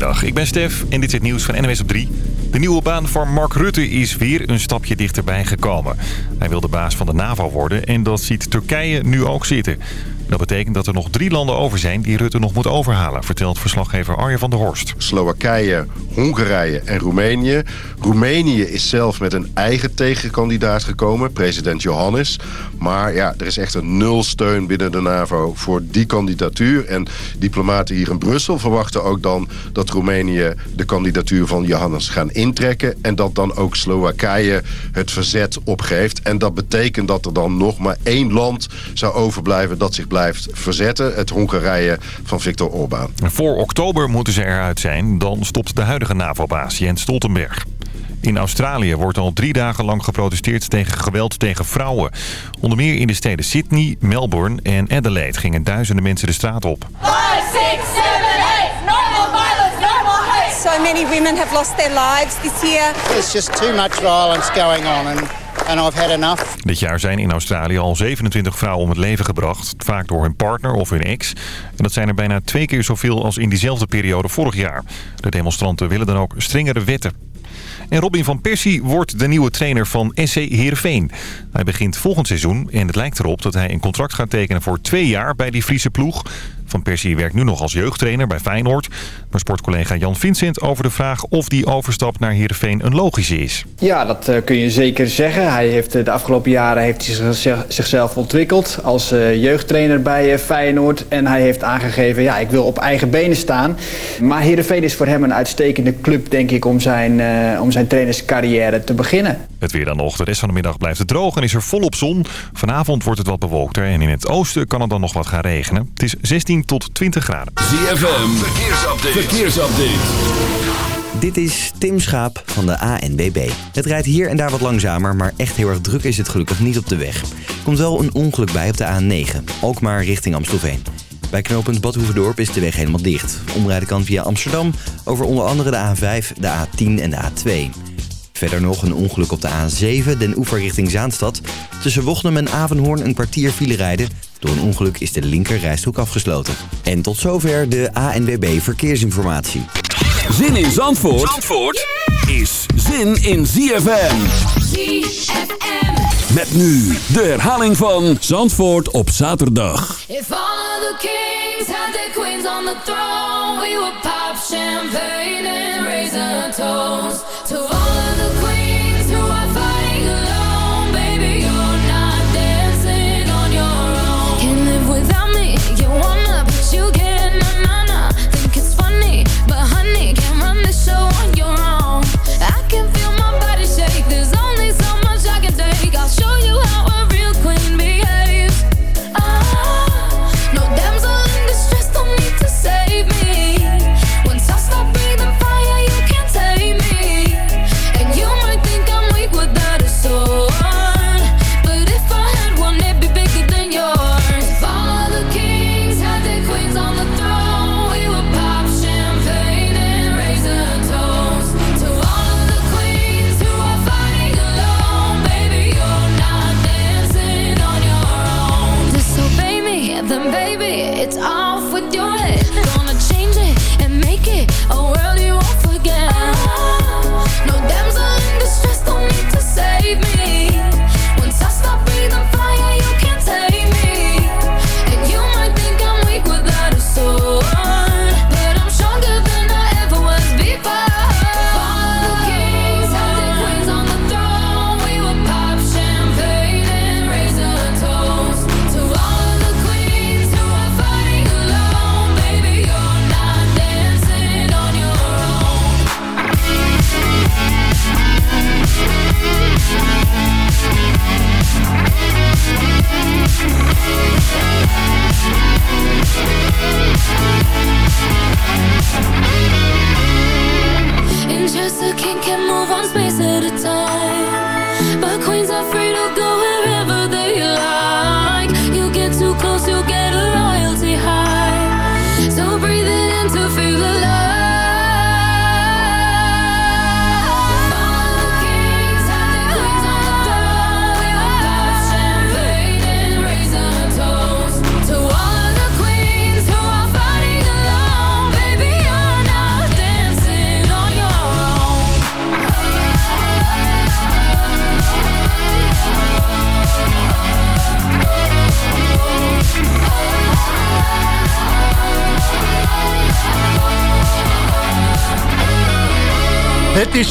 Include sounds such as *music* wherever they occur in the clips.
Goedemiddag, ik ben Stef en dit is het nieuws van NWS op 3. De nieuwe baan van Mark Rutte is weer een stapje dichterbij gekomen. Hij wil de baas van de NAVO worden en dat ziet Turkije nu ook zitten. Dat betekent dat er nog drie landen over zijn die Rutte nog moet overhalen, vertelt verslaggever Arjen van der Horst. Slowakije, Hongarije en Roemenië. Roemenië is zelf met een eigen tegenkandidaat gekomen, president Johannes. Maar ja, er is echt een nul steun binnen de NAVO voor die kandidatuur. En diplomaten hier in Brussel verwachten ook dan dat Roemenië de kandidatuur van Johannes gaan intrekken. En dat dan ook Slowakije het verzet opgeeft. En dat betekent dat er dan nog maar één land zou overblijven dat zich blijft verzetten. Het Hongarije van Viktor Orbán. Voor oktober moeten ze eruit zijn. Dan stopt de huidige NAVO-baas Jens Stoltenberg. In Australië wordt al drie dagen lang geprotesteerd tegen geweld tegen vrouwen. Onder meer in de steden Sydney, Melbourne en Adelaide gingen duizenden mensen de straat op. 5, 6, 7, So many women have lost their lives this year. There's just too much violence going on and, and I've had enough. Dit jaar zijn in Australië al 27 vrouwen om het leven gebracht. Vaak door hun partner of hun ex. En dat zijn er bijna twee keer zoveel als in diezelfde periode vorig jaar. De demonstranten willen dan ook strengere wetten. En Robin van Persie wordt de nieuwe trainer van SC Heerenveen. Hij begint volgend seizoen en het lijkt erop dat hij een contract gaat tekenen voor twee jaar bij die Friese ploeg. Van Persie werkt nu nog als jeugdtrainer bij Feyenoord. Maar sportcollega Jan Vincent over de vraag of die overstap naar Heerenveen een logische is. Ja, dat eh, kun je zeker zeggen. Hij heeft, eh, de afgelopen jaren heeft hij zich- zichzelf ontwikkeld als eh, jeugdtrainer bij Feyenoord. En hij heeft aangegeven, ja, ik wil op eigen benen staan. Maar Heerenveen is voor hem een uitstekende club, denk ik, om zijn, eh, om zijn trainerscarrière te beginnen. Het weer dan nog. De rest van de middag blijft het droog en is er volop zon. Vanavond wordt het wat bewolkter en in het oosten kan het dan nog wat gaan regenen. Het is 16 tot 20 graden. ZFM, verkeersupdate. Verkeersupdate. Dit is Tim Schaap van de ANBB. Het rijdt hier en daar wat langzamer, maar echt heel erg druk is het gelukkig niet op de weg. Er komt wel een ongeluk bij op de A9, ook maar richting Amstelveen. Bij knooppunt Badhoevedorp is de weg helemaal dicht. Omrijden kan via Amsterdam over onder andere de A5, de A10 en de A2. Verder nog een ongeluk op de A7, den oever richting Zaanstad. Tussen Wochnum en Avenhoorn een kwartier file rijden. Door een ongeluk is de linker rijstrook afgesloten. En tot zover de ANWB Verkeersinformatie. Zin in Zandvoort, Zandvoort is zin in ZFM. ZFM. Met nu de herhaling van Zandvoort op zaterdag. If all of the kings had their queens on the throne, we would pop champagne and raise a toast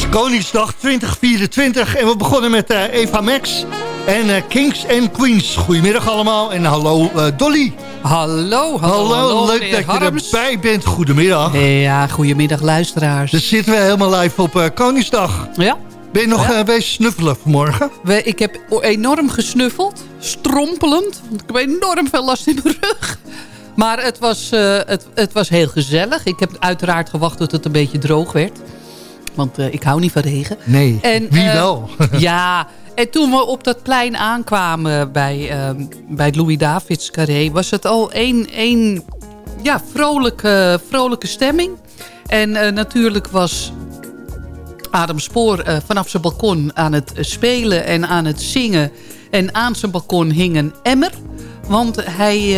Koningsdag 2024 en we begonnen met uh, Eva Max en uh, Kings and Queens. Goedemiddag allemaal en hallo uh, Dolly. Hallo, hallo, hallo. leuk dat Harms. je erbij bent. Goedemiddag. Ja, goedemiddag luisteraars. Dan zitten we helemaal live op Koningsdag. Ja. Ben je nog ja. wees snuffelen vanmorgen? We, ik heb enorm gesnuffeld, strompelend. Want ik heb enorm veel last in mijn rug. Maar het was, het, het was heel gezellig. Ik heb uiteraard gewacht tot het een beetje droog werd. Want uh, ik hou niet van regen. Nee, en, wie uh, wel? *laughs* ja, en toen we op dat plein aankwamen bij, uh, bij het Louis Davids Carré... was het al één, één ja, vrolijke, vrolijke stemming. En natuurlijk was Adam Spoor vanaf zijn balkon aan het spelen en aan het zingen. En aan zijn balkon hing een emmer. Want hij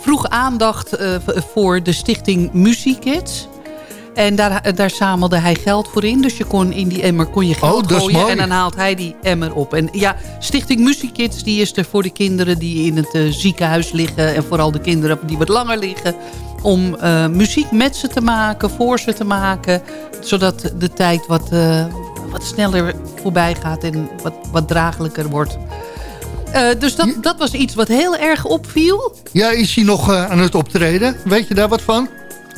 vroeg aandacht voor de stichting Muziekids... En daar, daar zamelde hij geld voor in. Dus je kon in die emmer kon je geld oh, gooien. En dan haalt hij die emmer op. En ja, Stichting Muziekids die is er voor de kinderen die in het uh, ziekenhuis liggen. En vooral de kinderen die wat langer liggen. Om uh, muziek met ze te maken, voor ze te maken. Zodat de tijd wat, uh, wat sneller voorbij gaat en wat, wat draaglijker wordt. Uh, dus dat, dat was iets wat heel erg opviel. Ja, is hij nog aan het optreden? Weet je daar wat van?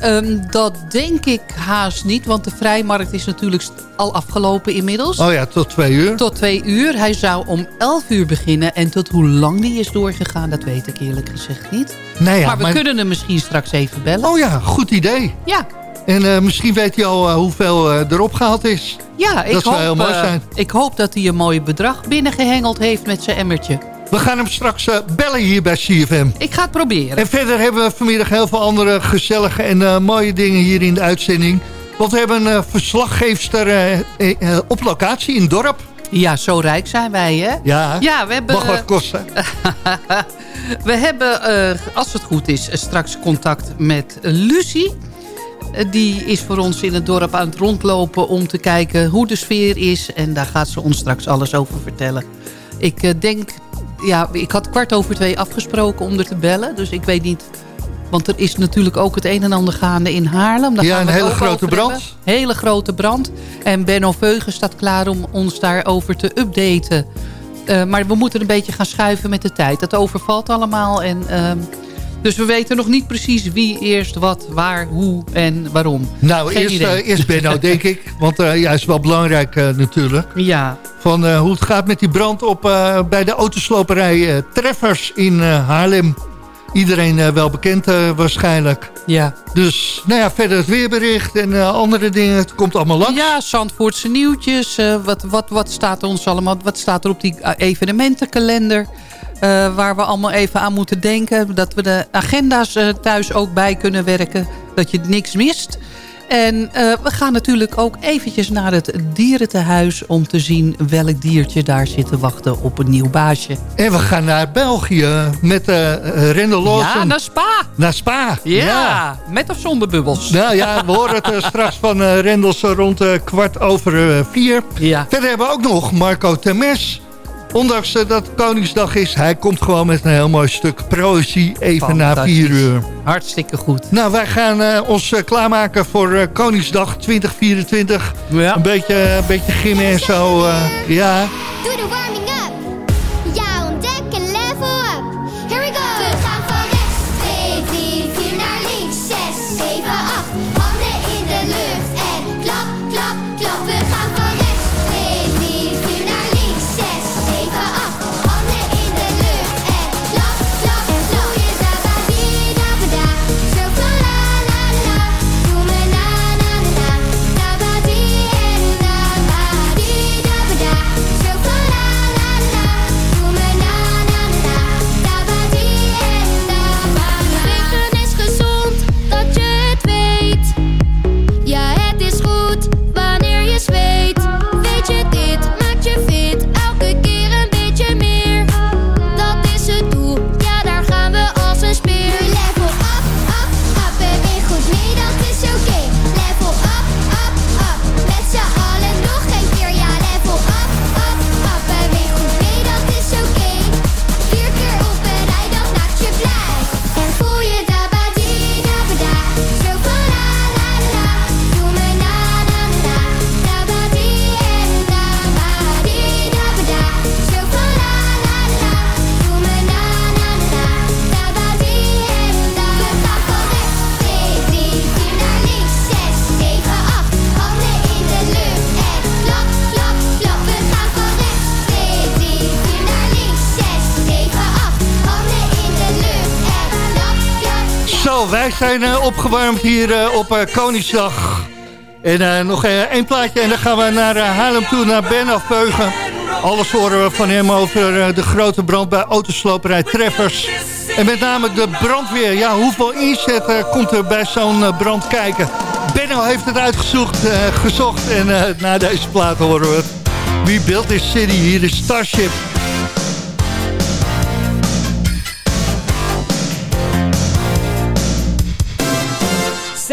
Um, dat denk ik haast niet, want de vrijmarkt is natuurlijk al afgelopen inmiddels. Oh ja, tot twee uur. Tot twee uur. Hij zou om elf uur beginnen en tot hoe lang die is doorgegaan, dat weet ik eerlijk gezegd niet. Nee, ja, maar we maar... kunnen hem misschien straks even bellen. Oh ja, goed idee. Ja. En uh, misschien weet hij al uh, hoeveel uh, erop gehaald is. Ja, ik dat hoop, zou heel mooi zijn. ik hoop dat hij een mooi bedrag binnengehengeld heeft met zijn emmertje. We gaan hem straks uh, bellen hier bij CFM. Ik ga het proberen. En verder hebben we vanmiddag heel veel andere gezellige en uh, mooie dingen hier in de uitzending. Want we hebben een uh, verslaggeefster op locatie in het dorp. Ja, zo rijk zijn wij, hè? Ja, ja we hebben, mag wat kosten. *laughs* we hebben, als het goed is, straks contact met Lucie. Die is voor ons in het dorp aan het rondlopen om te kijken hoe de sfeer is. En daar gaat ze ons straks alles over vertellen. Ik denk ja, ik had kwart over twee afgesproken om er te bellen. Dus ik weet niet... Want er is natuurlijk ook het een en ander gaande in Haarlem. Daar ja, een hele grote brand. Hebben. Hele grote brand. En Benno Veugen staat klaar om ons daarover te updaten. Uh, maar we moeten een beetje gaan schuiven met de tijd. Het overvalt allemaal. En, uh, dus we weten nog niet precies wie eerst wat, waar, hoe en waarom. Nou, eerst, uh, eerst Benno, *laughs* denk ik. Want ja, is wel belangrijk natuurlijk. Ja. Van uh, hoe het gaat met die brand op, uh, bij de autosloperij uh, Treffers in Haarlem. Iedereen wel bekend waarschijnlijk. Ja. Dus, nou ja, verder het weerbericht en andere dingen. Het komt allemaal langs. Ja, Zandvoortse nieuwtjes. wat, wat, wat staat er ons allemaal, wat staat er op die evenementenkalender? waar we allemaal even aan moeten denken. Dat we de agenda's thuis ook bij kunnen werken. Dat je niks mist. En uh, we gaan natuurlijk ook eventjes naar het dierentehuis... om te zien welk diertje daar zit te wachten op een nieuw baasje. En we gaan naar België met uh, Rendel Lawson. Ja, naar Spa. Naar Spa, ja. ja. Met of zonder bubbels. Nou ja, we horen het uh, *laughs* straks van uh, Rendels rond kwart over vier. Ja. Verder hebben we ook nog Marco Temes... Ondanks dat het Koningsdag is, hij komt gewoon met een heel mooi stuk proëzie even na vier uur. Hartstikke goed. Nou, wij gaan uh, ons uh, klaarmaken voor uh, Koningsdag 2024. Ja. Een beetje, een beetje gimmen en zo, ja. Doe de warming zijn eh, opgewarmd hier eh, op eh, Koningsdag. En nog één plaatje en dan gaan we naar Haarlem toe, naar Ben afveugen. Alles horen we van hem over de grote brand bij autosloperij Treffers. En met name de brandweer. Ja, hoeveel inzet komt er bij zo'n brand kijken? Benno heeft het uitgezocht, gezocht en na deze plaat horen we. Wie built this city? Hier is Starship.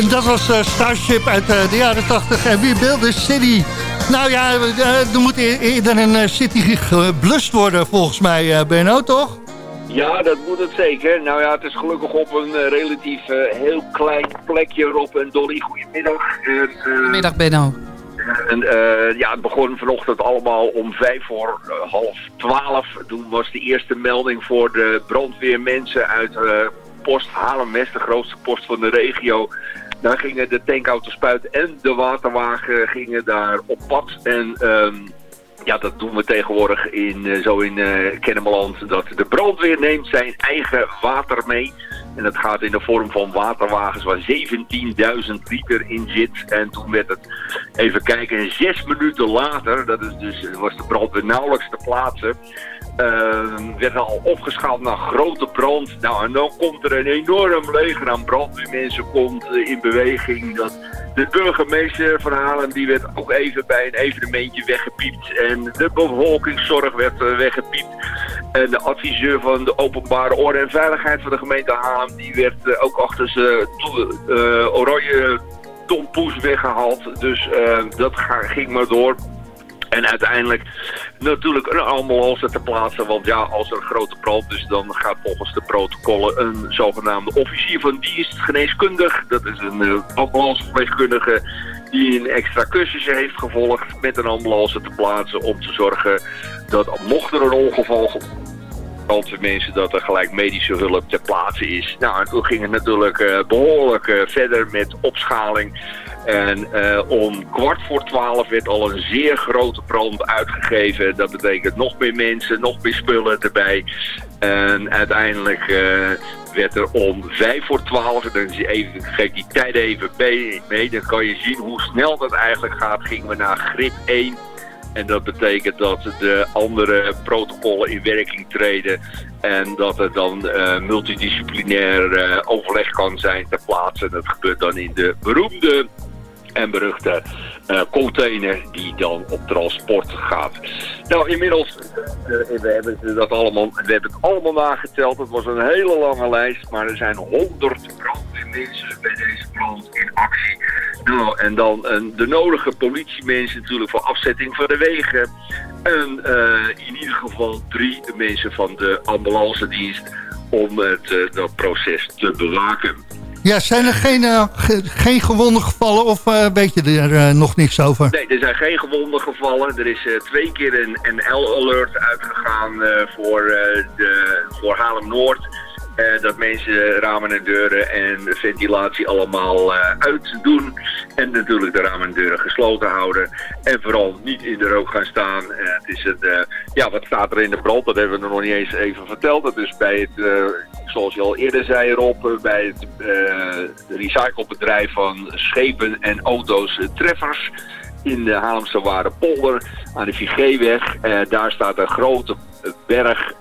En dat was eh, Starship uit eh, de jaren 80 en wie this city? Nou ja, eh, er moet e- eerder een city geblust worden volgens mij, eh, Benno, toch? Ja, dat moet het zeker. Nou ja, het is gelukkig op een relatief heel klein plekje. Rob en Dolly, goedemiddag. En, eh, Middag Benno. En eh, ja, het begon vanochtend allemaal om vijf voor half twaalf. Toen was de eerste melding voor de brandweermensen uit eh, post Haarlem-West, de grootste post van de regio. Daar gingen de tankauto-spuit en de waterwagen gingen daar op pad. En ehm, ja, dat doen we tegenwoordig in, eh, zo in Kennemerland. Dat de brandweer neemt zijn eigen water mee. En dat gaat in de vorm van waterwagens waar 17.000 liter in zit. En toen werd het, even kijken, zes minuten later, dat is dus, was de brandweer nauwelijks te plaatsen. Eh, werd al opgeschaald naar grote brand. Nou, en dan komt er een enorm leger aan brandweermensen komt eh, in beweging. Dat de burgemeester van Haarlem die werd ook even bij een evenementje weggepiept. En de bevolkingszorg werd eh, weggepiept. En de adviseur van de openbare orde en veiligheid van de gemeente Haarlem... die werd eh, ook achter zijn oranje tompoes weggehaald. Dus dat ging maar door. En uiteindelijk natuurlijk een ambulance te plaatsen. Want ja, als er een grote brand is, dan gaat volgens de protocollen een zogenaamde officier van dienst geneeskundig. Dat is een uh, ambulanceverpleegkundige die een extra cursus heeft gevolgd met een ambulance te plaatsen. Om te zorgen dat mocht er een ongeval brandweermensen dat er gelijk medische hulp ter plaatse is. Nou, en toen ging het natuurlijk eh, behoorlijk eh, verder met opschaling. En eh, om kwart voor twaalf werd al een zeer grote brand uitgegeven. Dat betekent nog meer mensen, nog meer spullen erbij. En uiteindelijk eh, werd er om vijf voor twaalf, en dan even, geef die tijd even mee, dan kan je zien hoe snel dat eigenlijk gaat. Gingen we naar grip 1. En dat betekent dat de andere protocollen in werking treden. En dat er dan eh, multidisciplinair overleg kan zijn ter plaatse. En dat gebeurt dan in de beroemde en beruchte eh, container die dan op transport gaat. Nou, inmiddels, eh, we hebben dat allemaal, we hebben het allemaal nageteld. Het was een hele lange lijst, maar er zijn honderd brandweermensen bij deze brand in actie. Nou, en dan eh, de nodige politiemensen natuurlijk voor afzetting van de wegen. En eh, in ieder geval drie mensen van de ambulance dienst om het, eh, dat proces te bewaken. Ja, zijn er geen, eh, ge- geen gewonden gevallen of eh, weet je er eh, nog niks over? Nee, er zijn geen gewonden gevallen. Er is twee keer een NL-alert uitgegaan voor, de, voor Haarlem-Noord. Eh, dat mensen ramen en deuren en ventilatie allemaal eh, uitdoen. En natuurlijk de ramen en deuren gesloten houden. En vooral niet in de rook gaan staan. Eh, het is het, ja, wat staat er in de brand? Dat hebben we nog niet eens even verteld. Dat is bij het, zoals je al eerder zei Rob, bij het recyclebedrijf van schepen en auto's Treffers in de Haarlemse Waardepolder aan de Vigeweg. Daar staat een grote berg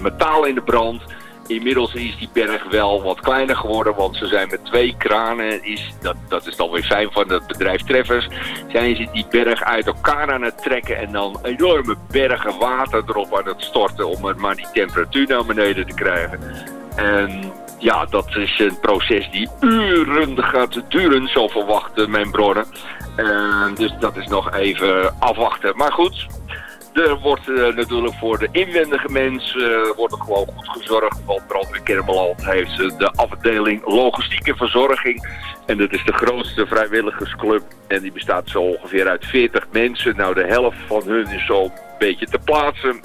metaal in de brand. Inmiddels is die berg wel wat kleiner geworden, want ze zijn met twee kranen, is, dat, dat is dan weer fijn van het bedrijf Treffers, zijn ze die berg uit elkaar aan het trekken en dan enorme bergen water erop aan het storten om er maar die temperatuur naar beneden te krijgen. En ja, dat is een proces die uren gaat duren, zo verwachten mijn bronnen. En dus dat is nog even afwachten. Maar goed, er wordt eh, natuurlijk voor de inwendige mens eh, wordt er gewoon goed gezorgd. Want Brandweer Kermeland heeft eh, de afdeling logistieke verzorging. En dat is de grootste vrijwilligersclub. En die bestaat zo ongeveer uit 40 mensen. Nou, de helft van hun is zo'n beetje te plaatsen.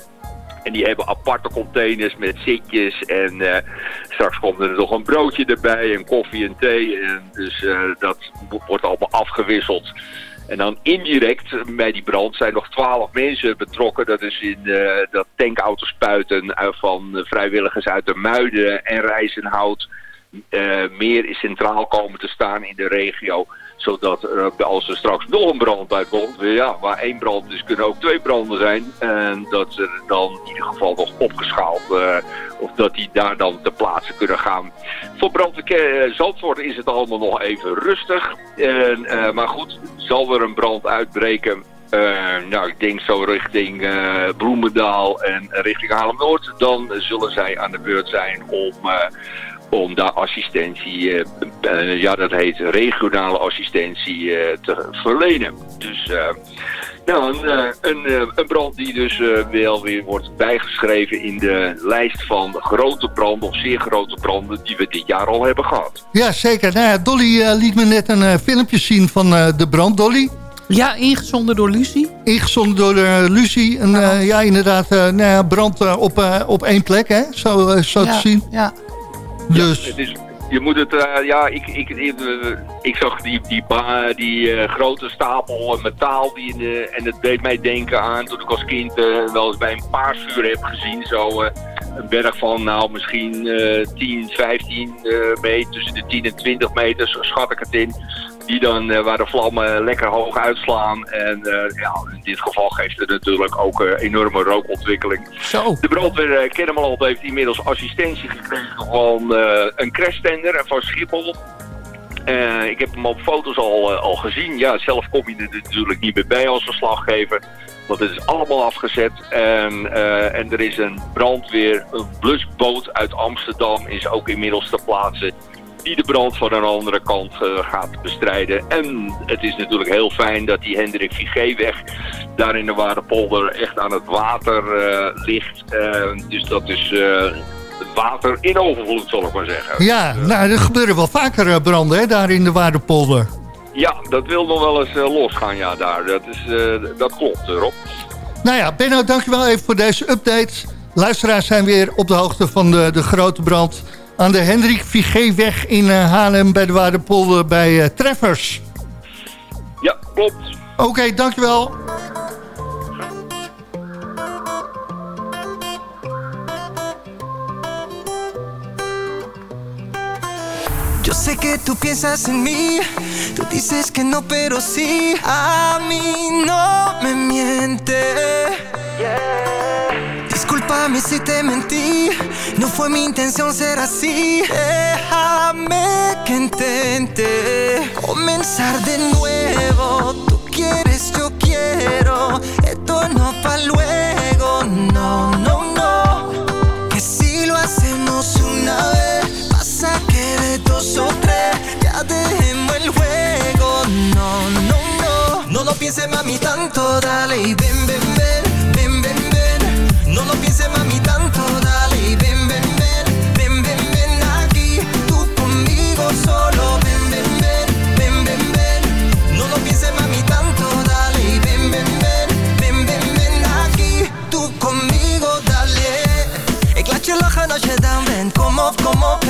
En die hebben aparte containers met zitjes. En straks komt er nog een broodje erbij en koffie en thee. En dus dat wo- wordt allemaal afgewisseld. En dan indirect bij die brand zijn nog twaalf mensen betrokken. Dat is in eh, dat tankauto-spuiten eh, van vrijwilligers uit de Muiden en Rijzenhout. eh, meer is centraal komen te staan in de regio. Zodat als er straks nog een brand uitkomt, ja, waar één brand is, kunnen ook twee branden zijn. En dat ze dan in ieder geval nog opgeschaald, eh, of dat die daar dan te plaatsen kunnen gaan. Voor brandweer eh, Zandvoort is het allemaal nog even rustig. En, eh, maar goed, zal er een brand uitbreken, nou, ik denk zo richting eh, Bloemendaal en richting Haarlem-Noord. Dan zullen zij aan de beurt zijn om, om daar assistentie, eh, ja dat heet regionale assistentie, eh, te verlenen. Dus eh, nou, een, eh, een, een brand die dus eh, wel weer wordt bijgeschreven in de lijst van grote branden of zeer grote branden die we dit jaar al hebben gehad. Ja, zeker. Nou ja, Dolly eh, liet me net een filmpje zien van eh, de brand. Dolly, Ja, ingezonden door Lucie. Ingezonden door uh, Lucie. En uh, ja, inderdaad, uh, nou ja, brand uh, op, op één plek, hè? Zo, zo ja, te zien. Ja. Dus. Ja, het is, je moet het, uh, ja, ik, ik, ik, ik, zag die, die, die uh, grote stapel metaal die in de, en het deed mij denken aan toen ik als kind uh, wel eens bij een paasvuur heb gezien. Zo een berg van nou misschien 10, 15 meter, tussen de 10 en 20 meter, schat ik het in. Die dan, waar de vlammen lekker hoog uitslaan. En ja, in dit geval geeft het natuurlijk ook een enorme rookontwikkeling. Zo. De brandweer Kennemerland heeft inmiddels assistentie gekregen van een crashtender van Schiphol. Uh, ik heb hem op foto's al, uh, al gezien. Ja, zelf kom je er natuurlijk niet meer bij als verslaggever. Want het is allemaal afgezet. En, uh, en er is een brandweer, een blusboot uit Amsterdam is ook inmiddels ter plaatse. Die de brand van een andere kant gaat bestrijden. En het is natuurlijk heel fijn dat die Hendrik Vigéweg daar in de Waardepolder echt aan het water ligt. dus dat is water in overvloed, zal ik maar zeggen. Ja, nou, er gebeuren wel vaker branden, hè, daar in de Waardepolder. Ja, dat wil nog wel eens uh, losgaan, ja, daar. Dat, is, uh, dat klopt, Rob. Nou ja, Benno, dankjewel even voor deze update. Luisteraars zijn weer op de hoogte van de, de grote brand... aan de Hendrik Vigéweg in Haarlem bij de Waardepolder bij Treffers. Ja, klopt. Oké, okay, dankjewel. Yo sé que tú piensas en mí, tú dices que no, pero sí, a mí no me miente. Yeah. Discúlpame si te mentí, no fue mi intención ser así. Déjame que intente comenzar de nuevo. Tú quieres, yo quiero, esto no pa' luego, no, no, no. Que si lo hacemos una vez, pasa que de dos o tres ya dejemos el juego. No, no, no. No lo pienses, mami, tanto. Dale y ven, ven. Ven,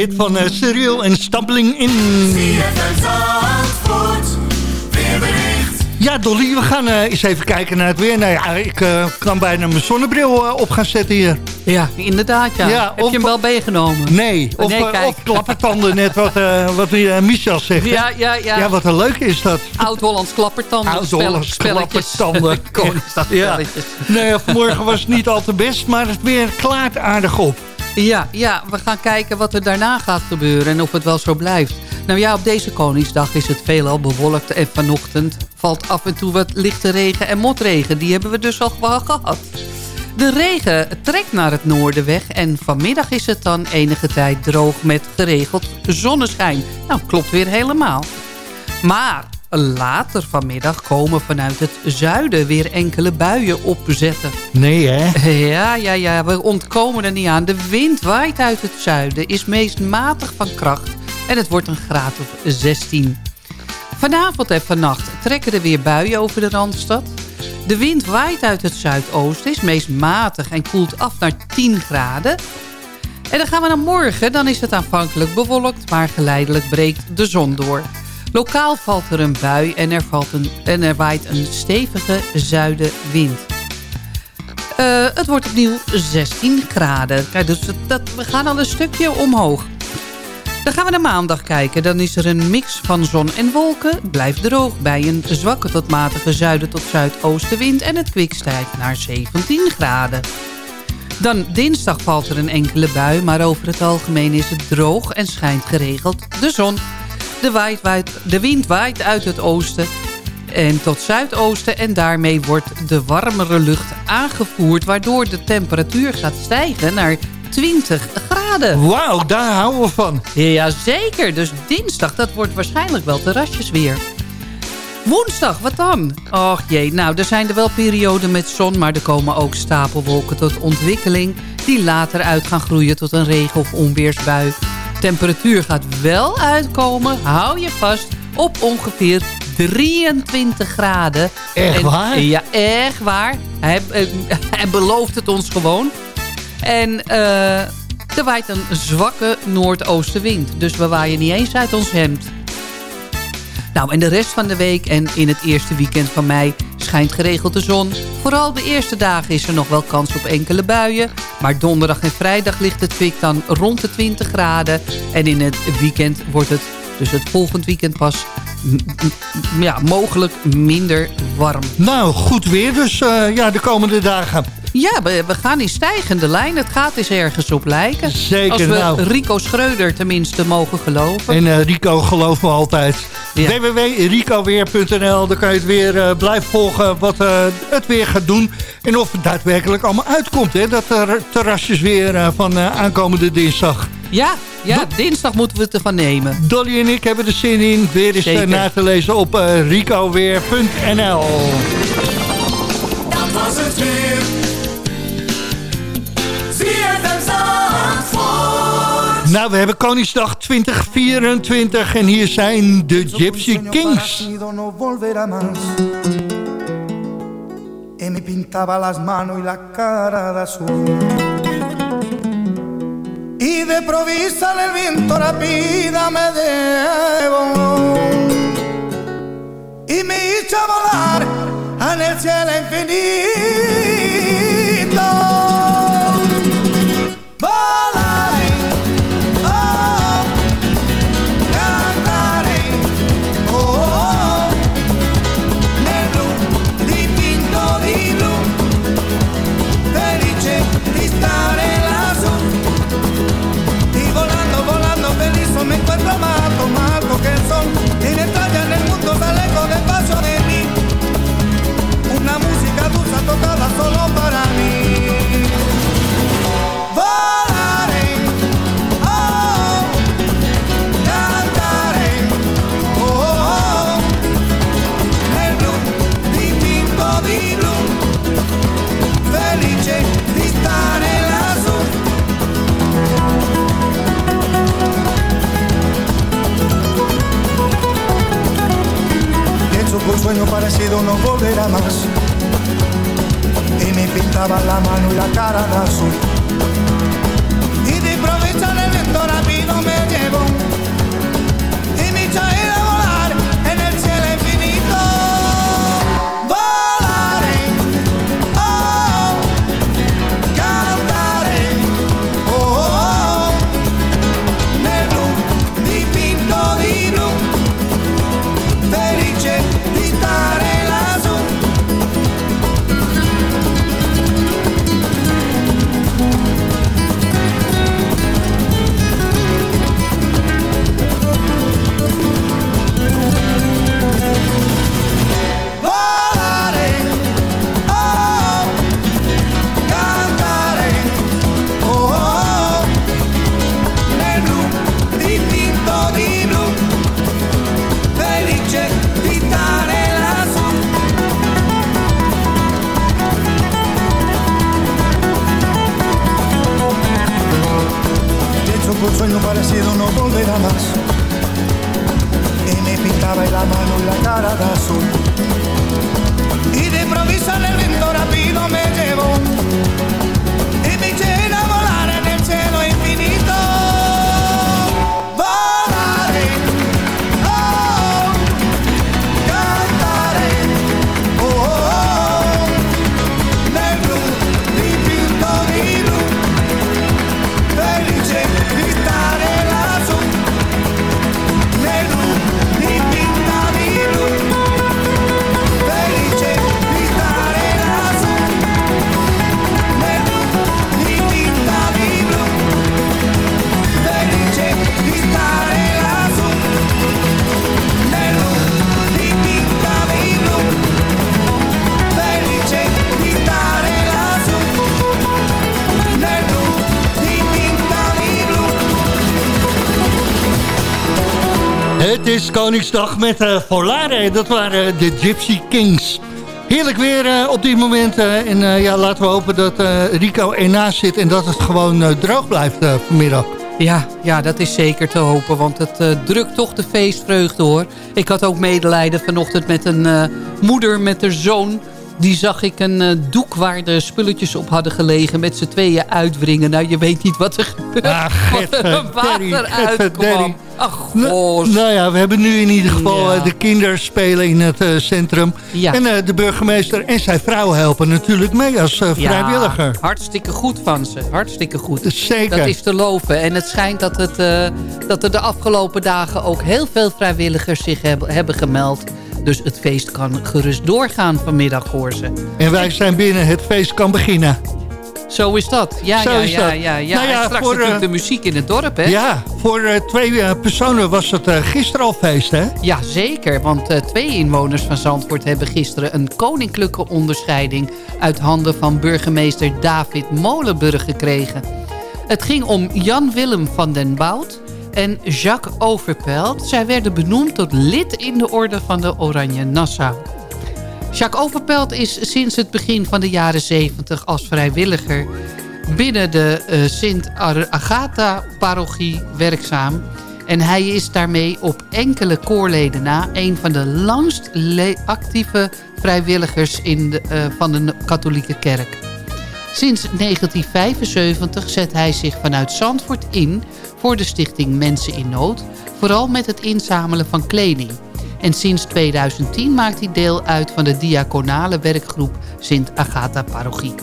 Hit van uh, Cyril en Stampeling in. Ja, Dolly, we gaan eh, eens even kijken naar het weer. Nou ja, ik eh, kan bijna mijn zonnebril eh, op gaan zetten hier. Ja, inderdaad, ja. Ja, Heb of- je hem wel meegenomen? Nee, of, nee, eh, kijk. of klappertanden, net wat, eh wat eh, Michel zegt. Ja, ja, ja. Ja, wat een leuke is dat. Oud-Hollands klappertanden. Oud-Hollands klappertanden. Koningsdagspelletjes. *laughs* Nee, vanmorgen was het niet al te best, maar het weer klaart aardig op. Ja, ja, we gaan kijken wat er daarna gaat gebeuren en of het wel zo blijft. Nou ja, op deze Koningsdag is het veelal bewolkt en vanochtend valt af en toe wat lichte regen en motregen. Die hebben we dus al wel gehad. De regen trekt naar het noorden weg en vanmiddag is het dan enige tijd droog met geregeld zonneschijn. Nou, klopt weer helemaal. Maar later vanmiddag komen vanuit het zuiden weer enkele buien opzetten. Nee, hè? Ja, ja, ja, we ontkomen er niet aan. De wind waait uit het zuiden, is meest matig van kracht en het wordt een graad of 16. Vanavond en vannacht trekken er weer buien over de Randstad. De wind waait uit het zuidoosten, is meest matig en koelt af naar 10 graden. En dan gaan we naar morgen, dan is het aanvankelijk bewolkt, maar geleidelijk breekt de zon door. Lokaal valt er een bui en er, valt een, en er waait een stevige zuidenwind. Eh, het wordt opnieuw 16 graden. Kijk, dus dat, we gaan al een stukje omhoog. Dan gaan we naar maandag kijken. Dan is er een mix van zon en wolken. Blijft droog bij een zwakke tot matige zuiden tot zuidoostenwind. En het kwik stijgt naar 17 graden. Dan dinsdag valt er een enkele bui. Maar over het algemeen is het droog en schijnt geregeld de zon. De, waait, waait, de wind waait uit het oosten en tot zuidoosten. En daarmee wordt de warmere lucht aangevoerd... waardoor de temperatuur gaat stijgen naar 20 graden. Wauw, daar houden we van. Jazeker, dus dinsdag, dat wordt waarschijnlijk wel terrasjes weer. Woensdag, wat dan? Och jee, nou, er zijn er wel perioden met zon... maar er komen ook stapelwolken tot ontwikkeling... die later uit gaan groeien tot een regen- of onweersbui. Temperatuur gaat wel uitkomen, hou je vast, op ongeveer 23 graden. Echt En- waar? Ja, echt waar. Hij, eh, hij belooft het ons gewoon. En eh, er waait een zwakke noordoostenwind. Dus we waaien niet eens uit ons hemd. Nou, en de rest van de week en in het eerste weekend van mei schijnt geregeld de zon. Vooral de eerste dagen is er nog wel kans op enkele buien. Maar donderdag en vrijdag ligt het kwik dan rond de 20 graden. En in het weekend wordt het, dus het volgend weekend pas, ja, mogelijk minder warm. Nou, goed weer dus eh, ja, de komende dagen. Ja, we, we gaan in stijgende lijn. Het gaat eens ergens op lijken. Zeker, Als we nou. Rico Schreuder tenminste mogen geloven. En eh, Rico gelooft me altijd. www.ricoweer.nl, daar kan je het weer eh, blijven volgen wat eh, het weer gaat doen. En of het daadwerkelijk allemaal uitkomt, hè, dat er terrasjes weer van aankomende dinsdag. Ja, ja dinsdag moeten we het ervan nemen. Dolly en ik hebben er zin in. Weer eens na te lezen op ricoweer.nl. Nou, we hebben Koningsdag 2024 en hier zijn de Gypsy Kings. más. me pintaba las manos y la cara de azul. Y de provisa el viento rápida me llevó y me hizo volar en el cielo infinito. Sueño parecido no volverá más. Y me pintaba en la mano la cara de azul. Y de improviso en el viento Het is Koningsdag met uh, Volare. Dat waren de Gypsy Kings. Heerlijk weer eh, op dit moment. eh, en eh, ja, laten we hopen dat eh, Rico ernaast zit en dat het gewoon eh, droog blijft eh, vanmiddag. Ja, ja, dat is zeker te hopen, want het eh, drukt toch de feestvreugde hoor. Ik had ook medelijden vanochtend met een eh, moeder met haar zoon. Die zag ik een eh, doek waar de spulletjes op hadden gelegen met z'n tweeën uitwringen. Nou, je weet niet wat er gebeurt. Ah, wat er water uitkwam. Ach, Nou, nou ja, we hebben nu in ieder geval Ja. eh, de kinderen spelen in het eh, centrum. Ja. En de burgemeester en zijn vrouw helpen natuurlijk mee als vrijwilliger. Ja, hartstikke goed van ze. Hartstikke goed. Zeker. Dat is te loven. En het schijnt dat, het, dat er de afgelopen dagen ook heel veel vrijwilligers zich hebben, hebben gemeld. Dus het feest kan gerust doorgaan vanmiddag, hoor ze. En wij zijn binnen, het feest kan beginnen. Zo is dat. Ja, Zo ja, is ja, dat. ja, ja. Nou ja, straks voor, natuurlijk eh, de muziek in het dorp, hè? Ja, voor eh, twee eh, personen was het gisteren al feest, hè? Ja, zeker. Want twee inwoners van Zandvoort hebben gisteren een koninklijke onderscheiding... uit handen van burgemeester David Molenburg gekregen. Het ging om Jan Willem van den Bout en Jacques Overpelt. Zij werden benoemd tot lid in de orde van de Oranje Nassau. Jacques Overpelt is sinds het begin van de jaren 70 als vrijwilliger binnen de eh, Sint Agatha-parochie werkzaam. En hij is daarmee op enkele koorleden na... een van de langst actieve vrijwilligers in de, eh, van de katholieke kerk. Sinds 1975 zet hij zich vanuit Zandvoort in... voor de stichting Mensen in Nood... vooral met het inzamelen van kleding. En sinds 2010 maakt hij deel uit van de diaconale werkgroep Sint Agatha Parochie.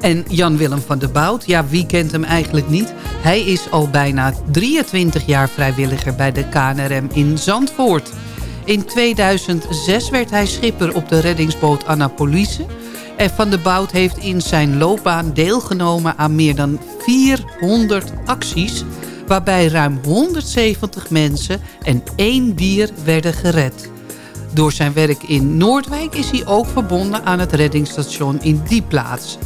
En Jan-Willem van der Bout, ja, wie kent hem eigenlijk niet? Hij is al bijna 23 jaar vrijwilliger bij de KNRM in Zandvoort. In 2006 werd hij schipper op de reddingsboot Annapolise. En Van der Bout heeft in zijn loopbaan deelgenomen aan meer dan 400 acties... waarbij ruim 170 mensen en één dier werden gered. Door zijn werk in Noordwijk is hij ook verbonden aan het reddingsstation in die plaats.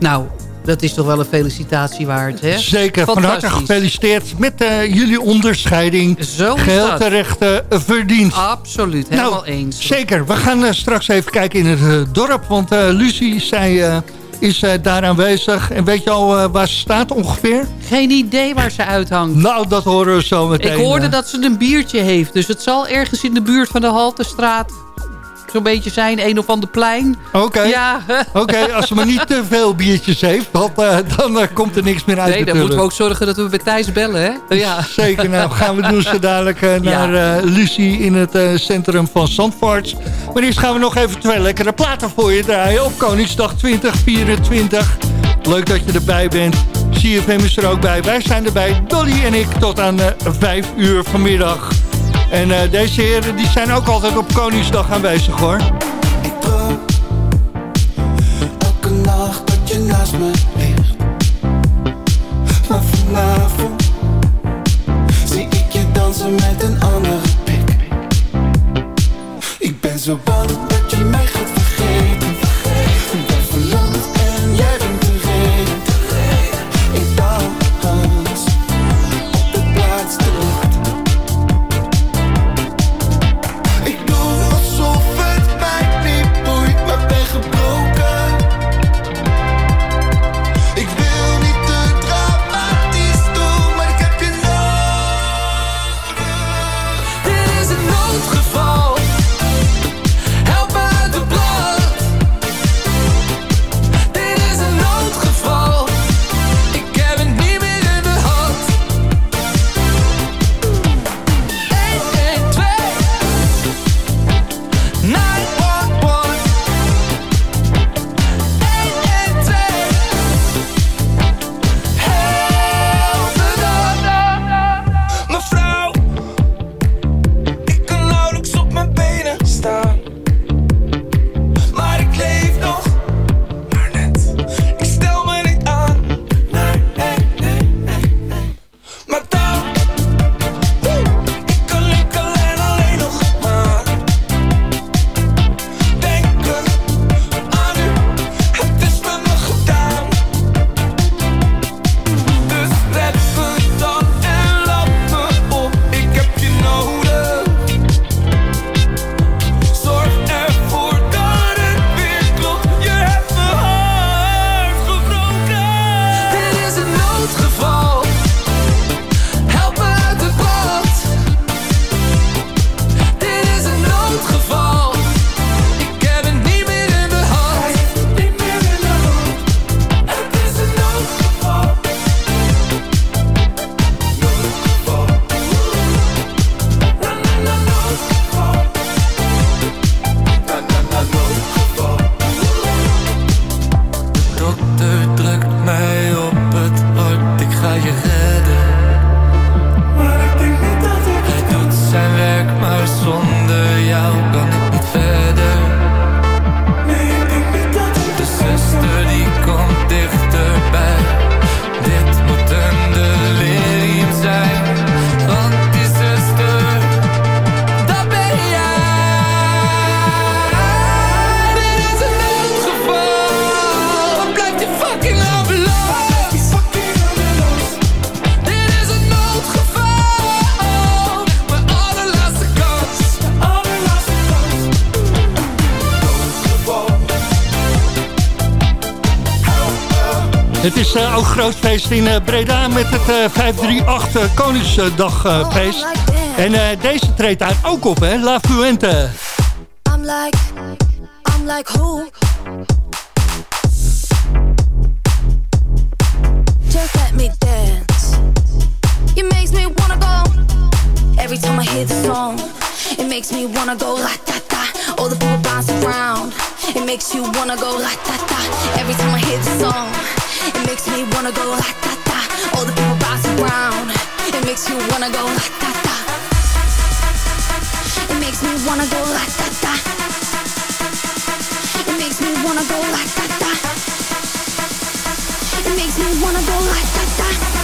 Nou, dat is toch wel een felicitatie waard, hè? Zeker, van harte gefeliciteerd met eh, jullie onderscheiding. Zo Geheel terecht eh, verdiend. Absoluut, helemaal Nou, eens. Zeker, we gaan eh, straks even kijken in het dorp. Want Lucie zij, is daar aanwezig. En weet je al waar ze staat ongeveer? Geen idee waar ze uithangt. Nou, dat horen we zo meteen. Ik hoorde dat ze een biertje heeft. Dus het zal ergens in de buurt van de Haltestraat zo'n beetje zijn. Een of ander plein. Oké, Ja. *laughs* Oké, als ze maar niet te veel biertjes heeft, dan, eh, dan eh, komt er niks meer uit Nee, dan moeten we ook zorgen dat we bij Thijs bellen, hè? Ja. Zeker, nou gaan we zo dadelijk eh, naar Lucie in het centrum van Zandvoort. Maar eerst gaan we nog even twee lekkere platen voor je draaien op Koningsdag 2024. Leuk dat je erbij bent. CFM is er ook bij. Wij zijn erbij, Dolly en ik, tot aan eh 5 uur vanmiddag. En eh, deze heren die zijn ook altijd op Koningsdag aanwezig hoor. Elke nacht dat je naast me ligt Maar vanavond Zie ik je dansen met een andere pik Ik ben zo bang Het is eh, ook groot feest in eh, Breda met het eh, 538 eh, Koningsdagfeest. en deze treedt daar ook op, hè? La Fuente. I'm like, I'm like who? Just let me dance. It makes me wanna go. Every time I hear the song, it makes me wanna go la da da. All the people bounce around. It makes you wanna go la da da. Every time I hear the song, it makes me wanna go la da da. All the people bounce around. It makes you wanna go la da da. It makes me wanna go la da da. It makes me wanna go la da da. It makes me wanna go la da da.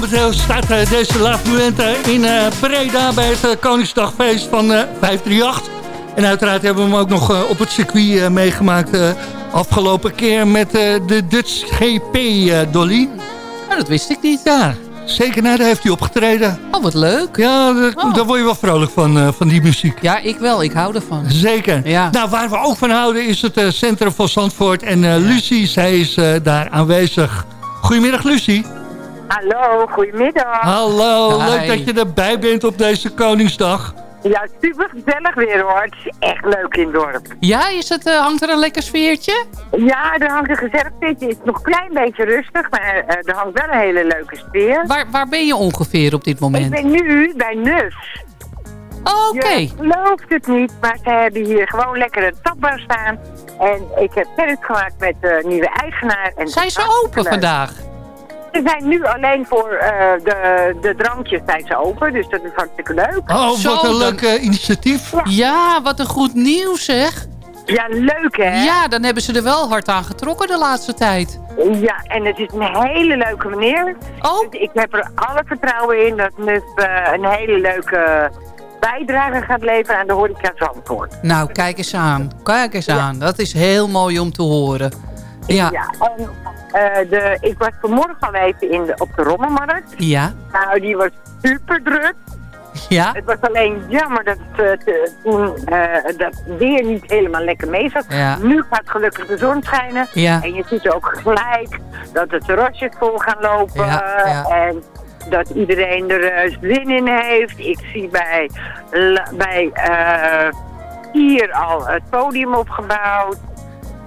Momenteel staat eh, deze La Fuente in eh, Breda bij het eh, Koningsdagfeest van eh, 538. En uiteraard hebben we hem ook nog eh, op het circuit eh, meegemaakt eh, afgelopen keer met eh, de Dutch GP, eh, Dolly. Oh, dat wist ik niet. Ja, zeker. Nou, daar heeft hij opgetreden. Oh, wat leuk. Ja, daar, daar word je wel vrolijk van, eh, van die muziek. Ja, ik wel. Ik hou ervan. Zeker. Ja. Nou, waar we ook van houden is het eh, Centrum van Zandvoort. En eh, Lucie, zij is eh, daar aanwezig. Goedemiddag, Lucie. Hallo, goedemiddag. Hallo, Hi. leuk dat je erbij bent op deze Koningsdag. Ja, super gezellig weer hoor. Het is echt leuk in het dorp. Ja, is het, eh, hangt er een lekker sfeertje? Ja, er hangt een gezellig sfeertje. Het is nog een klein beetje rustig, maar eh, er hangt wel een hele leuke sfeer. Waar, waar ben je ongeveer op dit Ik moment? ben nu bij Nus. Oh, oké. Je gelooft het niet, maar ze hebben hier gewoon lekker een tapbar staan. En ik heb kennis gemaakt met de nieuwe eigenaar. En Zijn ze open vandaag? Ze zijn nu alleen voor eh, de, de drankjes zijn ze open, dus dat is hartstikke leuk. Oh, Zo, wat een leuk initiatief. Ja, wat een goed nieuws zeg. Ja, leuk hè? Ja, dan hebben ze er wel hard aan getrokken de laatste tijd. Ja, en het is een hele leuke meneer. Oh. Dus ik heb er alle vertrouwen in dat NUF eh, een hele leuke bijdrage gaat leveren aan de horeca Zandvoort. Nou, kijk eens aan. Kijk eens aan. Dat is heel mooi om te horen. Ja. Ja, en de, ik was vanmorgen al even in de, op de Rommelmarkt. Ja. Nou, die was super druk. Ja. Het was alleen jammer dat het eh, toen eh, dat weer niet helemaal lekker mee zat. Ja. Nu gaat gelukkig de zon schijnen. Ja. En je ziet ook gelijk dat de terrasjes vol gaan lopen. Ja. En dat iedereen er eh, zin in heeft. Ik zie bij, bij eh, hier al het podium opgebouwd.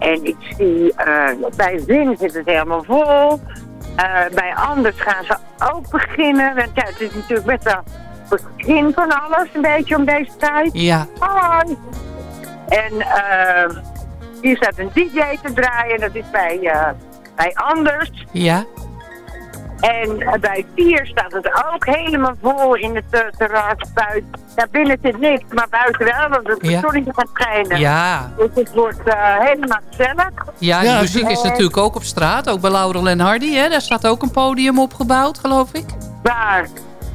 En ik zie eh, bij Zin zit het helemaal vol. Eh, bij Anders gaan ze ook beginnen. Want ja, het is natuurlijk best wel begin van alles een beetje om deze tijd. Ja. Hoi! En eh, hier staat een DJ te draaien. Dat is bij, bij Anders. Ja. En eh, bij Vier staat het ook helemaal vol in het eh, terras buiten. Daar binnen zit niks, maar buiten wel, want het Ja. zonnetje gaat schijnen. Ja. Dus het wordt eh, helemaal gezellig. Ja, de muziek is natuurlijk ook op straat. Ook bij Laurel en Hardy. Hè? Daar staat ook een podium opgebouwd, geloof ik. Waar?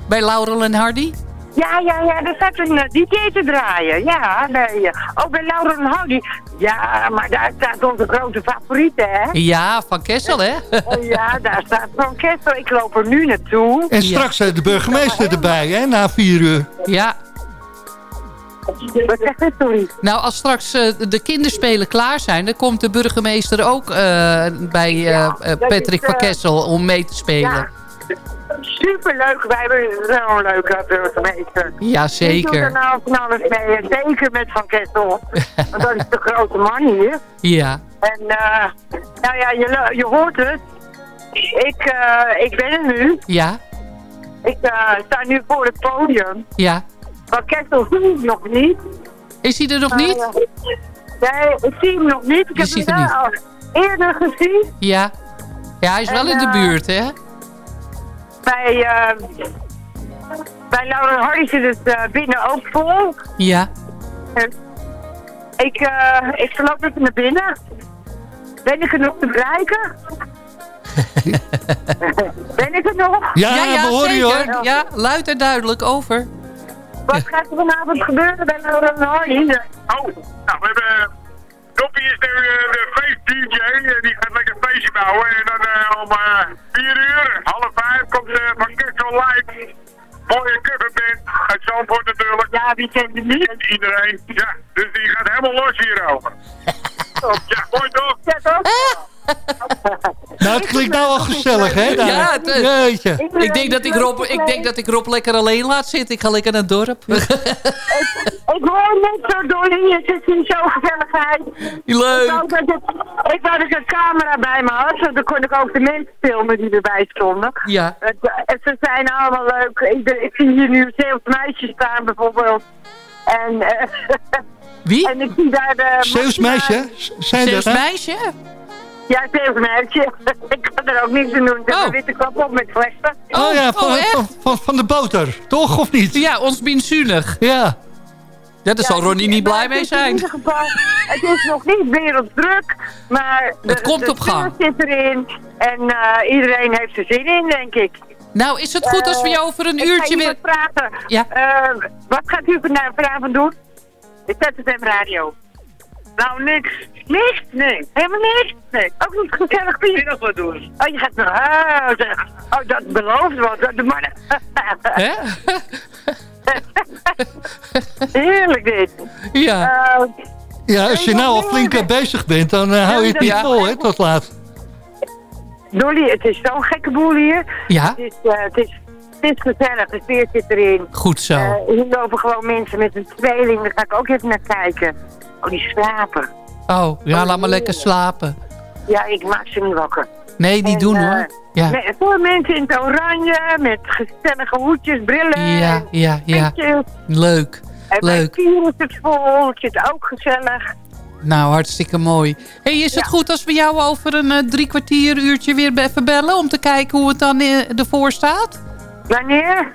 Bij Laurel en Hardy. Ja, ja, ja, er staat een eh, DJ te draaien. Ja, bij, eh, ook bij Laura en Hardy. Ja, maar daar staat onze grote favoriet, hè? Ja, Van Kessel, hè? *laughs* Oh, ja, daar staat Van Kessel. Ik loop er nu naartoe. En straks eh, de burgemeester erbij, hè, na vier uur. Ja. Wat zegt u, sorry? Nou, als straks eh, de kinderspelen klaar zijn... dan komt de burgemeester ook eh, bij Patrick is, van Kessel om mee te spelen. Ja. Superleuk, wij hebben zo'n leuke burgemeester. Ja, Die zeker. doet er nou van alles mee, en zeker met Van Kessel. *laughs* Want dat is de grote man hier. Ja. En eh, nou ja, je, je hoort het. Ik, eh, ik ben er nu. Ja, Ik eh, sta nu voor het podium. ja. Van Kessel zie ik nog niet. Is hij er nog niet? Eh, nee, ik zie hem nog niet. Ik heb ziet hem al eerder gezien. Ja. Ja, hij is wel in de eh, buurt, hè? Bij, eh bij Laura Hardy zit het eh, binnen ook vol. Ja. Ik, eh ik verloop even naar binnen. Ben ik er nog te bereiken? *laughs* ben ik er nog? ja, ja, we horen je, hoor. Ja, luid en duidelijk over. Wat gaat er vanavond gebeuren bij Laura Hardy? Oh, nou, we hebben... Doppie is nu de feest-dj en die gaat lekker feestje bouwen. En dan eh, om eh, vier uur, half vijf, komt eh, Van Kessel live. Mooie coverband uit Zandvoort natuurlijk. Ja, wie kent het niet? Kent iedereen. Ja, dus die gaat helemaal los hierover. *laughs* ja, mooi toch? Ja, toch? *laughs* Nou, het klinkt nou al gezellig, hè? daar. Ja, het, eh, Jeetje. Ik denk, dat ik, Rob, ik denk dat ik Rob lekker alleen laat zitten. Ik ga lekker naar het dorp. *laughs* Ik hoor net zo door hier, het is niet zo gezelligheid. Leuk. Ik wou dat ik, ik wou dat ik een camera bij me had, dan kon ik ook de mensen filmen die erbij stonden. Ja. Het, het- ze zijn allemaal leuk. Ik, ik zie hier nu Zeeuws meisjes staan bijvoorbeeld. En, eh, *laughs* Wie? En ik zie daar de... Zeeuws meisje? Zijn dat, Zeeuws Ja, Zeeuws meisje. *laughs* ik kan er ook niks aan doen. Ze hebben een witte kap op met vlechten. Oh, ja, van, oh, van, van, van de boter, toch? Of niet? Ja, ons binzunig. Ja. Ja, daar zal Ronnie niet blij mee is in zijn. ieder geval, het is nog niet werelddruk, maar de, Het komt de op gang. zit erin en eh, iedereen heeft er zin in, denk ik. Nou, is het goed als we jou over een Eh, uurtje ik ga weer... vragen. Ja. Eh, wat gaat u vanavond doen? Ik zet het in radio. Nou, niks. Niks? Nee. Helemaal niks? Nee. Ook niet gezellig bier? nog wat doen. Oh, je gaat nog... Oh, zeg. oh dat belooft wat. De mannen... Hè? *laughs* Heerlijk dit. Ja. Eh, Ja, als je nou al flink bezig bent, dan eh, hou je het niet Ja. vol, hè, tot laat. Dolly, het is zo'n gekke boel hier. Ja? Het is, eh, het is, het is gezellig, de sfeer zit erin. Goed zo. Eh, hier lopen gewoon mensen met een tweeling, daar ga ik ook even naar kijken. Oh, die slapen. Oh, ja, laat maar lekker slapen. Ja, ik maak ze niet wakker. Nee, En, doen eh, hoor. Ja. met- voor mensen in het oranje, met gezellige hoedjes, brillen. Ja, ja, ja. petjes. Leuk. En Leuk. vier is het vol, het zit ook gezellig. Nou, hartstikke mooi. hey, is het goed als we jou over een eh, drie kwartier uurtje weer even bellen... om te kijken hoe het dan eh, ervoor staat? Wanneer?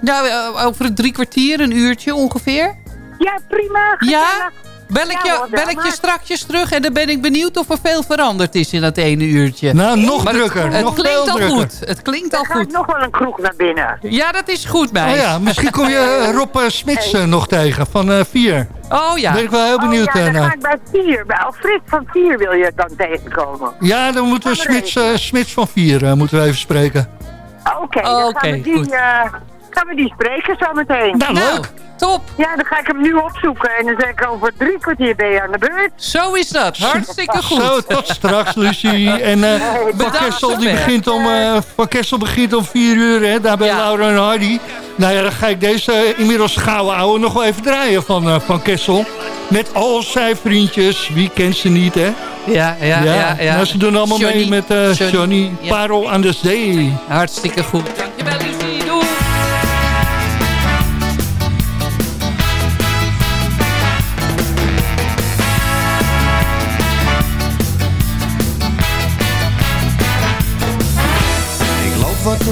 Nou, over een drie kwartier, een uurtje ongeveer. Ja, prima. Ja? Bel ik, Ja, je, bel ik je strakjes terug en dan ben ik benieuwd of er veel veranderd is in dat ene uurtje. Nou, nog Maar het- drukker, Het, nog klinkt veel al drukker. goed. Het klinkt al Er gaat goed. nog wel een kroeg naar binnen. Ja, dat is goed, Oh meis. ja, misschien kom je *laughs* eh, Rob eh, Smits eh, nog tegen, van eh, Vier. Oh ja. Ben ik wel heel benieuwd oh, ja, dan ga ik bij vier, bij Alfred van vier wil je dan tegenkomen. Ja, dan moeten we Smits, Smits van Vier eh, moeten we even spreken. Oké, dan gaan, Oké, we die, goed. Gaan we die spreken zometeen. Nou, leuk. Top. Ja, dan ga ik hem nu opzoeken en dan zeg ik over drie kwartier ben je aan de beurt. Zo is dat. Hartstikke goed. Zo, tot straks, Lucie. *laughs* En eh, Van Kessel, die begint om, eh, Van Kessel begint om vier uur, hè, daar bij Ja. Laura en Hardy. Nou ja, dan ga ik deze eh, inmiddels gouden ouwe nog wel even draaien van eh, Van Kessel. Met al zijn vriendjes, wie kent ze niet, hè? Ja, ja, ja. ja, Nou, ze doen allemaal Johnny. mee met eh, Johnny. Johnny, Ja. Parel aan de Zee. Hartstikke goed. Dankjewel,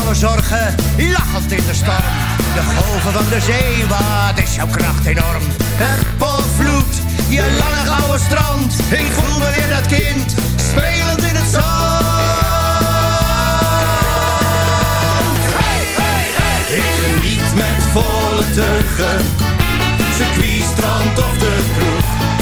teug zorgen, lachend in de storm. De golven van de zee, wat is jouw kracht enorm? Het volvloed, je lange gouden strand. Ik voel me weer dat kind, spelend in het zand. Ik geniet met volle teugen, circuit, strand of de kroeg.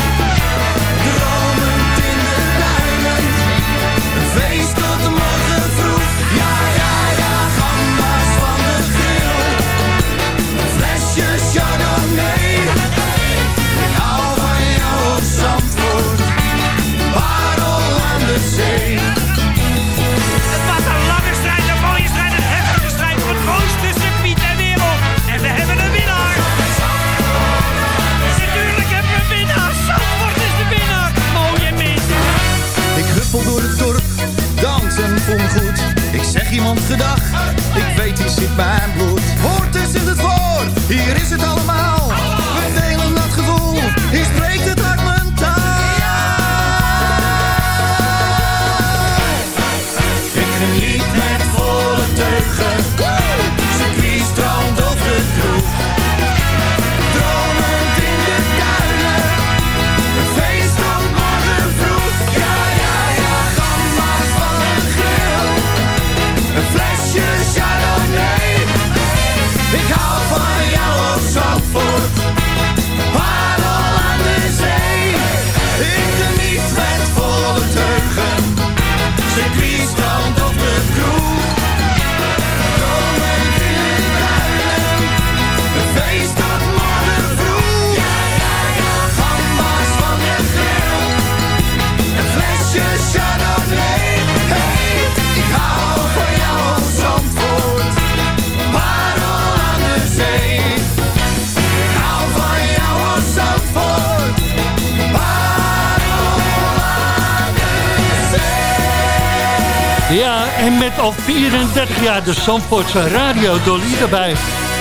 34 jaar de Zandvoortse Radio Dolly erbij.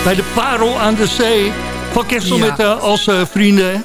Bij de Parel aan de Zee. Van Kessel Ja. met eh, als eh, vrienden.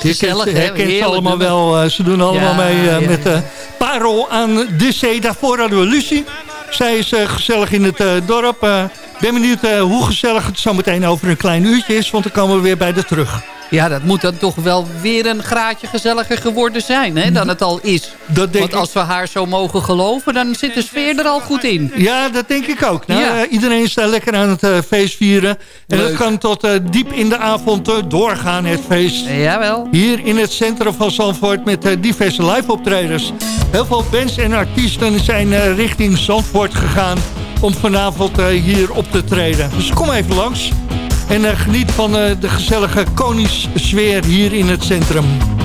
Gezellig, hè? herkent ze allemaal wel. eh, ze doen allemaal Ja, mee eh, ja, met de Parel aan de Zee. Daarvoor hadden we Lucie. Zij is eh, gezellig in het eh, dorp. Eh, ben benieuwd eh, hoe gezellig het zo meteen over een klein uurtje is. Want dan komen we weer bij de terug. Ja, dat moet dan toch wel weer een graadje gezelliger geworden zijn hè, dan het al is. Dat denk Want als we haar zo mogen geloven, dan zit de sfeer er al goed in. Ja, dat denk ik ook. Nou, Ja. eh, iedereen is daar lekker aan het eh, feest vieren. En Leuk. dat kan tot eh, diep in de avond doorgaan, het feest. Jawel. Hier in het centrum van Zandvoort met diverse live optredens. Heel veel bands en artiesten zijn richting Zandvoort gegaan... om vanavond hier op te treden. Dus kom even langs. En geniet van eh, de gezellige koningssfeer hier in het centrum.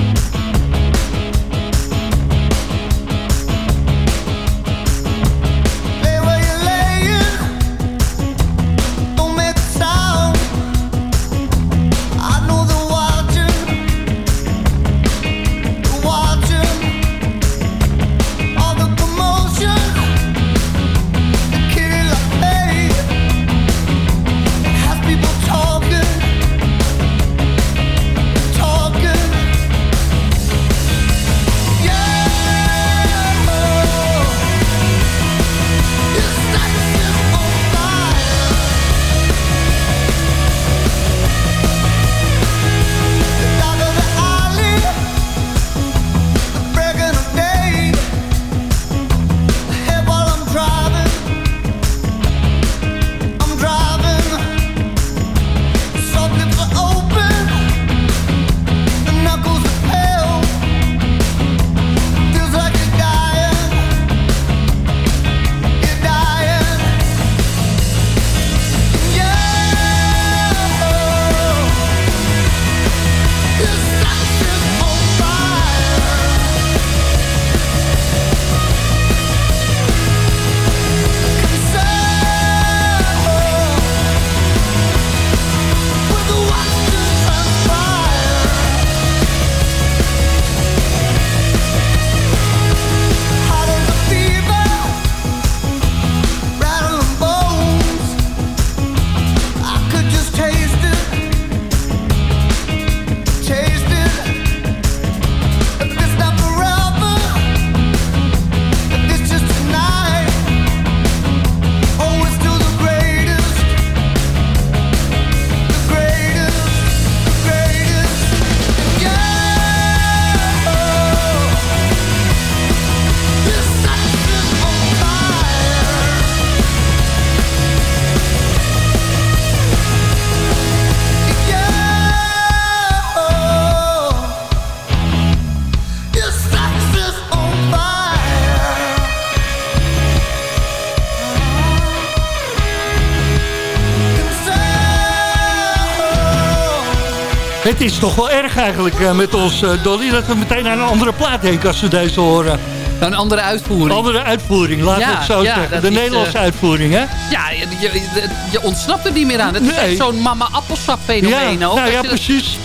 Het is toch wel erg eigenlijk eh, met ons, eh, Dolly... dat we meteen naar een andere plaat denken als we deze horen. Een andere uitvoering. Een andere uitvoering, we Ja, het zo ja, zeggen. De is, Nederlandse eh, uitvoering, hè? Ja, je, je, je ontsnapt er niet meer aan. Het is Nee. echt zo'n mama appelsap fenomeen ja, ook. nou ja, precies.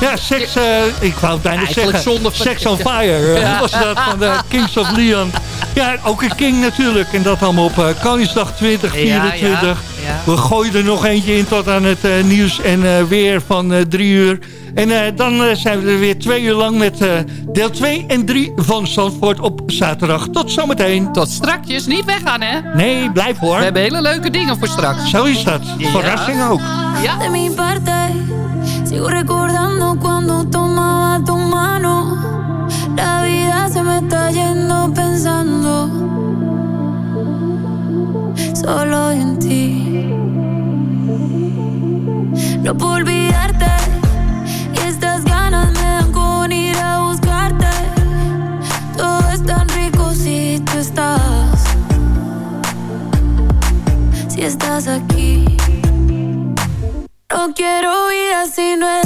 Ja, seks, ik wou het bijna Eigenlijk zeggen. Sex on Fire Ja. was dat van de Kings of Leon. Ja, ook een king natuurlijk. En dat allemaal op Koningsdag 2024. Ja, ja, ja. We gooien er nog eentje in tot aan het eh, nieuws en eh, weer van eh, drie uur. En dan zijn we er weer twee uur lang met deel 2 en 3 van Zandvoort op zaterdag. Tot zometeen. Tot strakjes, niet weggaan hè. Nee, blijf hoor. We hebben hele leuke dingen voor straks. Zo is dat. Ja. Verrassing ook. Ja. De mi parte, sigo recordando cuando tomaba tu mano. La vida se me está yendo pensando solo en ti. Si no